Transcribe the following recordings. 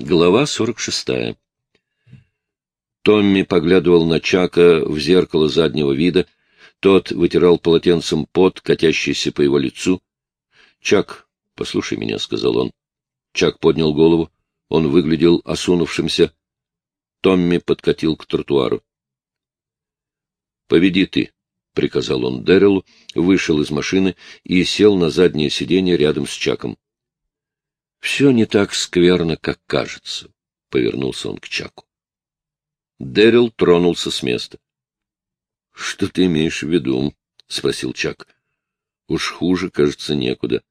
Глава 46. Томми поглядывал на Чака в зеркало заднего вида. Тот вытирал полотенцем пот, катящийся по его лицу. — Чак, послушай меня, — сказал он. Чак поднял голову. Он выглядел осунувшимся. Томми подкатил к тротуару. — Поведи ты, — приказал он Дэрилу, вышел из машины и сел на заднее сиденье рядом с Чаком. — Все не так скверно, как кажется, — повернулся он к Чаку. Дэрил тронулся с места. — Что ты имеешь в виду? — спросил Чак. — Уж хуже, кажется, некуда.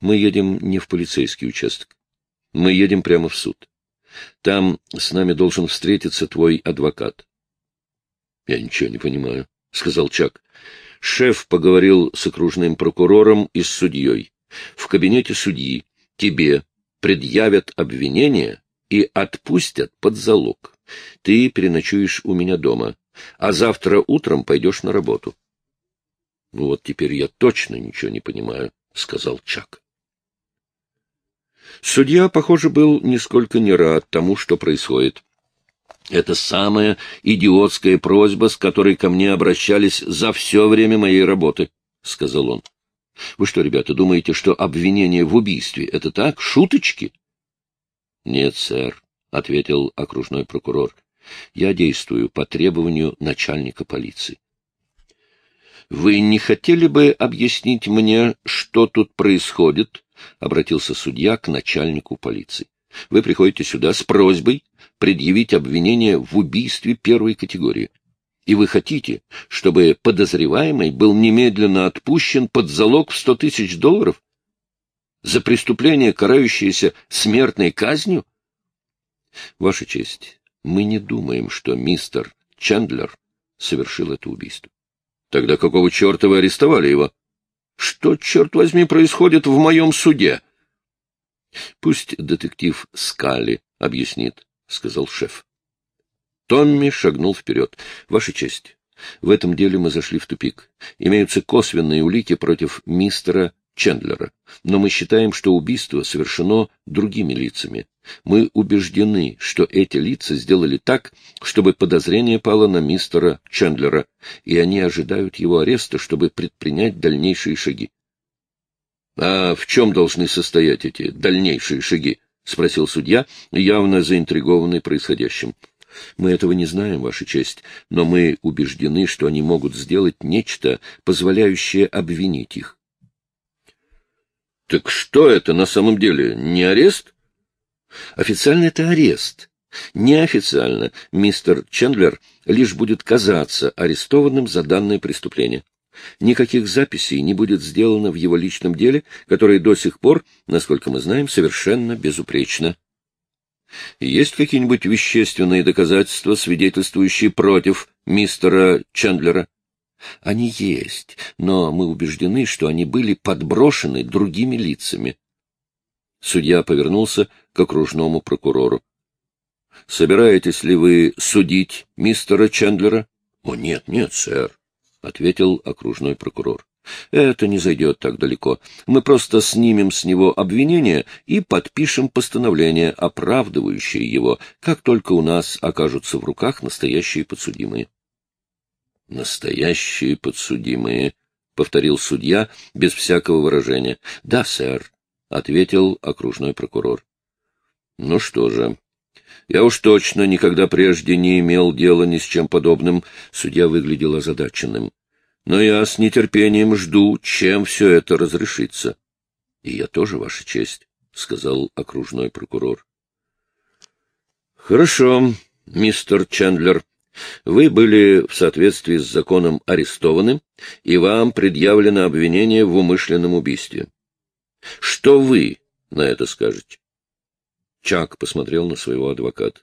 Мы едем не в полицейский участок. Мы едем прямо в суд. Там с нами должен встретиться твой адвокат. — Я ничего не понимаю, — сказал Чак. Шеф поговорил с окружным прокурором и с судьей. В кабинете судьи тебе предъявят обвинение и отпустят под залог. Ты переночуешь у меня дома, а завтра утром пойдешь на работу. — Ну вот теперь я точно ничего не понимаю, — сказал Чак. Судья, похоже, был нисколько не рад тому, что происходит. Это самая идиотская просьба, с которой ко мне обращались за все время моей работы, — сказал он. Вы что, ребята, думаете, что обвинение в убийстве — это так, шуточки? — Нет, сэр, — ответил окружной прокурор. — Я действую по требованию начальника полиции. — Вы не хотели бы объяснить мне, что тут происходит? — обратился судья к начальнику полиции. — Вы приходите сюда с просьбой предъявить обвинение в убийстве первой категории. И вы хотите, чтобы подозреваемый был немедленно отпущен под залог в сто тысяч долларов? За преступление, карающееся смертной казнью? Ваша честь, мы не думаем, что мистер Чендлер совершил это убийство. Тогда какого черта вы арестовали его? Что, черт возьми, происходит в моем суде? Пусть детектив Скалли объяснит, — сказал шеф. Томми шагнул вперед. — Ваша честь, в этом деле мы зашли в тупик. Имеются косвенные улики против мистера Чендлера, но мы считаем, что убийство совершено другими лицами. Мы убеждены, что эти лица сделали так, чтобы подозрение пало на мистера Чендлера, и они ожидают его ареста, чтобы предпринять дальнейшие шаги. — А в чем должны состоять эти дальнейшие шаги? — спросил судья, явно заинтригованный происходящим. Мы этого не знаем, Ваша честь, но мы убеждены, что они могут сделать нечто, позволяющее обвинить их. — Так что это на самом деле? Не арест? — Официально это арест. Неофициально мистер Чендлер лишь будет казаться арестованным за данное преступление. Никаких записей не будет сделано в его личном деле, которое до сих пор, насколько мы знаем, совершенно безупречно. Есть какие-нибудь вещественные доказательства, свидетельствующие против мистера Чендлера? Они есть, но мы убеждены, что они были подброшены другими лицами. Судья повернулся к окружному прокурору. — Собираетесь ли вы судить мистера Чендлера? — О, нет, нет, сэр, — ответил окружной прокурор. Это не зайдет так далеко. Мы просто снимем с него обвинение и подпишем постановление, оправдывающее его, как только у нас окажутся в руках настоящие подсудимые. — Настоящие подсудимые, — повторил судья без всякого выражения. — Да, сэр, — ответил окружной прокурор. — Ну что же, я уж точно никогда прежде не имел дела ни с чем подобным. Судья выглядел озадаченным но я с нетерпением жду, чем все это разрешится. — И я тоже, Ваша честь, — сказал окружной прокурор. — Хорошо, мистер Чендлер. Вы были в соответствии с законом арестованы, и вам предъявлено обвинение в умышленном убийстве. Что вы на это скажете? Чак посмотрел на своего адвоката.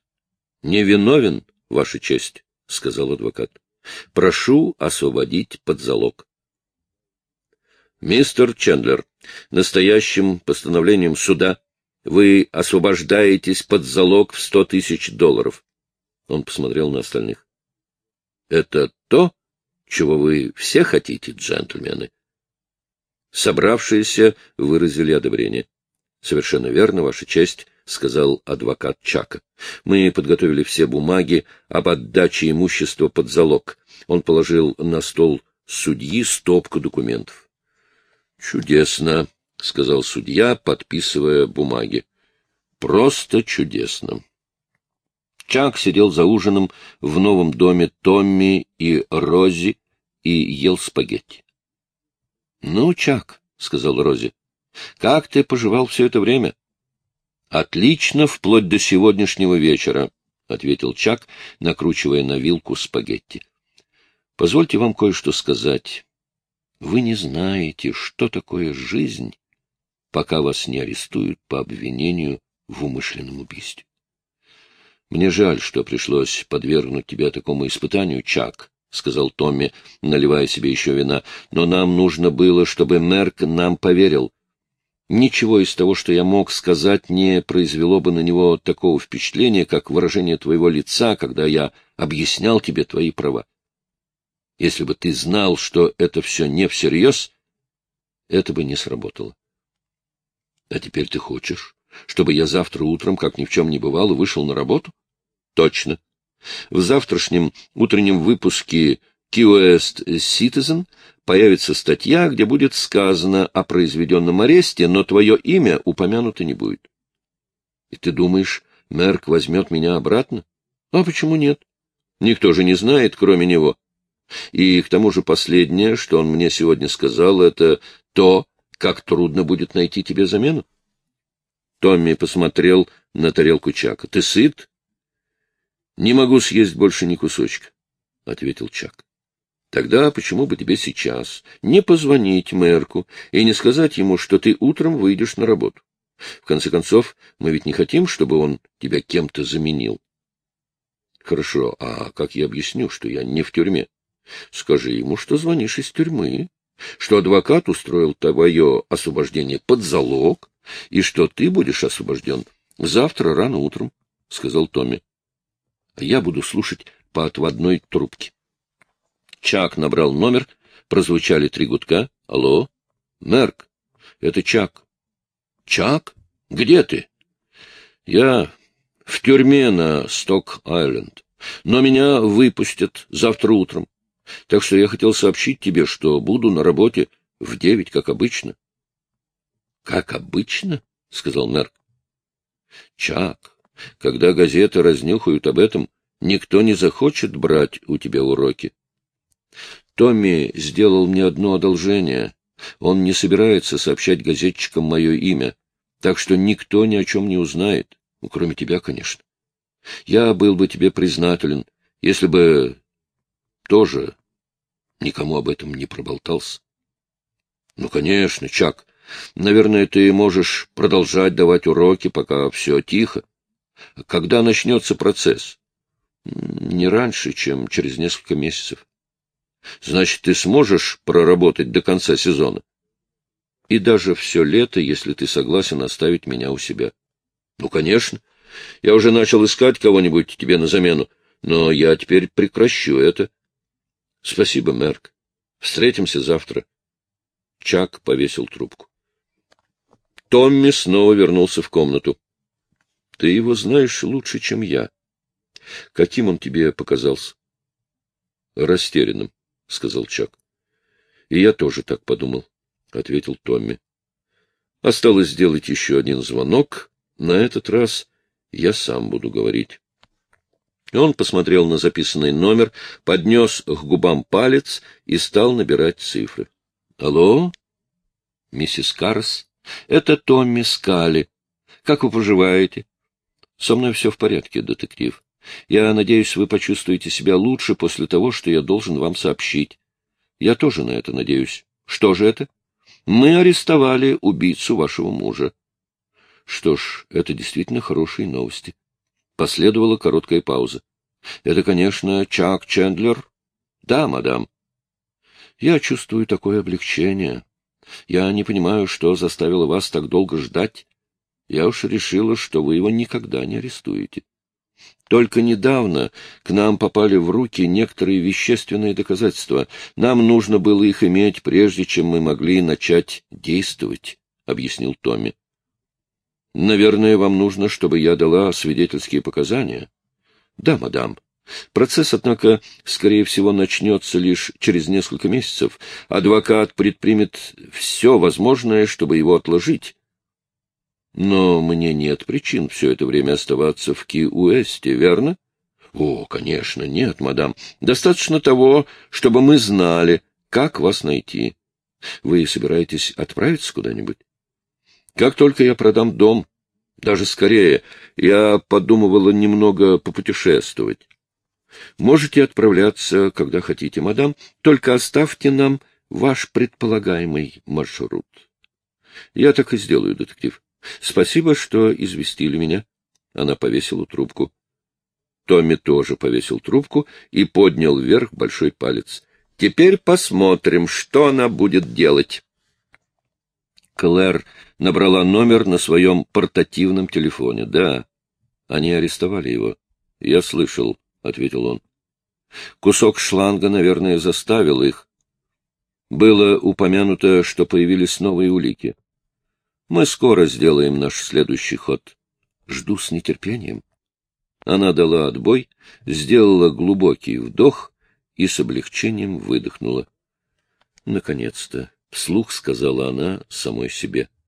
— Невиновен, Ваша честь, — сказал адвокат. Прошу освободить под залог. Мистер Чендлер, настоящим постановлением суда вы освобождаетесь под залог в сто тысяч долларов. Он посмотрел на остальных. — Это то, чего вы все хотите, джентльмены? Собравшиеся выразили одобрение. — Совершенно верно, Ваша честь, сказал адвокат Чака. Мы подготовили все бумаги об отдаче имущества под залог. Он положил на стол судьи стопку документов. — Чудесно, — сказал судья, подписывая бумаги. — Просто чудесно. Чак сидел за ужином в новом доме Томми и Рози и ел спагетти. — Ну, Чак, — сказал Рози, — как ты поживал все это время? — Отлично, вплоть до сегодняшнего вечера, — ответил Чак, накручивая на вилку спагетти. — Позвольте вам кое-что сказать. Вы не знаете, что такое жизнь, пока вас не арестуют по обвинению в умышленном убийстве. Мне жаль, что пришлось подвергнуть тебя такому испытанию, Чак, — сказал Томми, наливая себе еще вина, — но нам нужно было, чтобы Мерк нам поверил. Ничего из того, что я мог сказать, не произвело бы на него такого впечатления, как выражение твоего лица, когда я объяснял тебе твои права. Если бы ты знал, что это все не всерьез, это бы не сработало. А теперь ты хочешь, чтобы я завтра утром, как ни в чем не бывало, вышел на работу? Точно. В завтрашнем утреннем выпуске QS Citizen появится статья, где будет сказано о произведенном аресте, но твое имя упомянуто не будет. И ты думаешь, Мерк возьмет меня обратно? А почему нет? Никто же не знает, кроме него. И к тому же последнее, что он мне сегодня сказал, это то, как трудно будет найти тебе замену. Томми посмотрел на тарелку Чака. — Ты сыт? — Не могу съесть больше ни кусочка, — ответил Чак. — Тогда почему бы тебе сейчас не позвонить Мерку и не сказать ему, что ты утром выйдешь на работу? В конце концов, мы ведь не хотим, чтобы он тебя кем-то заменил. — Хорошо, а как я объясню, что я не в тюрьме? Скажи ему, что звонишь из тюрьмы, что адвокат устроил твое освобождение под залог, и что ты будешь освобожден завтра рано утром, — сказал Томми. — А я буду слушать по отводной трубке. Чак набрал номер, прозвучали три гудка. — Алло? — Мерк, это Чак. — Чак? Где ты? — Я в тюрьме на Сток-Айленд, но меня выпустят завтра утром. Так что я хотел сообщить тебе, что буду на работе в девять, как обычно. — Как обычно? — сказал Мерк. — Чак, когда газеты разнюхают об этом, никто не захочет брать у тебя уроки. Томми сделал мне одно одолжение. Он не собирается сообщать газетчикам мое имя, так что никто ни о чем не узнает, ну, кроме тебя, конечно. Я был бы тебе признателен, если бы тоже никому об этом не проболтался. — Ну, конечно, Чак. Наверное, ты можешь продолжать давать уроки, пока все тихо. Когда начнется процесс? — Не раньше, чем через несколько месяцев. — Значит, ты сможешь проработать до конца сезона? — И даже все лето, если ты согласен оставить меня у себя. — Ну, конечно. Я уже начал искать кого-нибудь тебе на замену, но я теперь прекращу это. — Спасибо, Мерк. Встретимся завтра. Чак повесил трубку. Томми снова вернулся в комнату. — Ты его знаешь лучше, чем я. Каким он тебе показался? — Растерянным, — сказал Чак. — И я тоже так подумал, — ответил Томми. Осталось сделать еще один звонок. На этот раз я сам буду говорить. Он посмотрел на записанный номер, поднес к губам палец и стал набирать цифры. — Алло? — Миссис Карс? — Это Томми Скали. Как вы поживаете? — Со мной все в порядке, детектив. Я надеюсь, вы почувствуете себя лучше после того, что я должен вам сообщить. Я тоже на это надеюсь. Что же это? Мы арестовали убийцу вашего мужа. Что ж, это действительно хорошие новости. Последовала короткая пауза. — Это, конечно, Чак Чендлер? — Да, мадам. — Я чувствую такое облегчение. Я не понимаю, что заставило вас так долго ждать. Я уж решила, что вы его никогда не арестуете. Только недавно к нам попали в руки некоторые вещественные доказательства. Нам нужно было их иметь, прежде чем мы могли начать действовать, — объяснил Томми. Наверное, вам нужно, чтобы я дала свидетельские показания. Да, мадам. Процесс, однако, скорее всего, начнется лишь через несколько месяцев. Адвокат предпримет все возможное, чтобы его отложить. Но мне нет причин все это время оставаться в Ки-Уэсте, верно? О, конечно, нет, мадам. Достаточно того, чтобы мы знали, как вас найти. Вы собираетесь отправиться куда-нибудь? Как только я продам дом, даже скорее, я подумывала немного попутешествовать. Можете отправляться, когда хотите, мадам, только оставьте нам ваш предполагаемый маршрут. Я так и сделаю, детектив. Спасибо, что известили меня. Она повесила трубку. Томми тоже повесил трубку и поднял вверх большой палец. Теперь посмотрим, что она будет делать. Клэр набрала номер на своем портативном телефоне. Да, они арестовали его. Я слышал, — ответил он. Кусок шланга, наверное, заставил их. Было упомянуто, что появились новые улики. Мы скоро сделаем наш следующий ход. Жду с нетерпением. Она дала отбой, сделала глубокий вдох и с облегчением выдохнула. Наконец-то, вслух сказала она самой себе.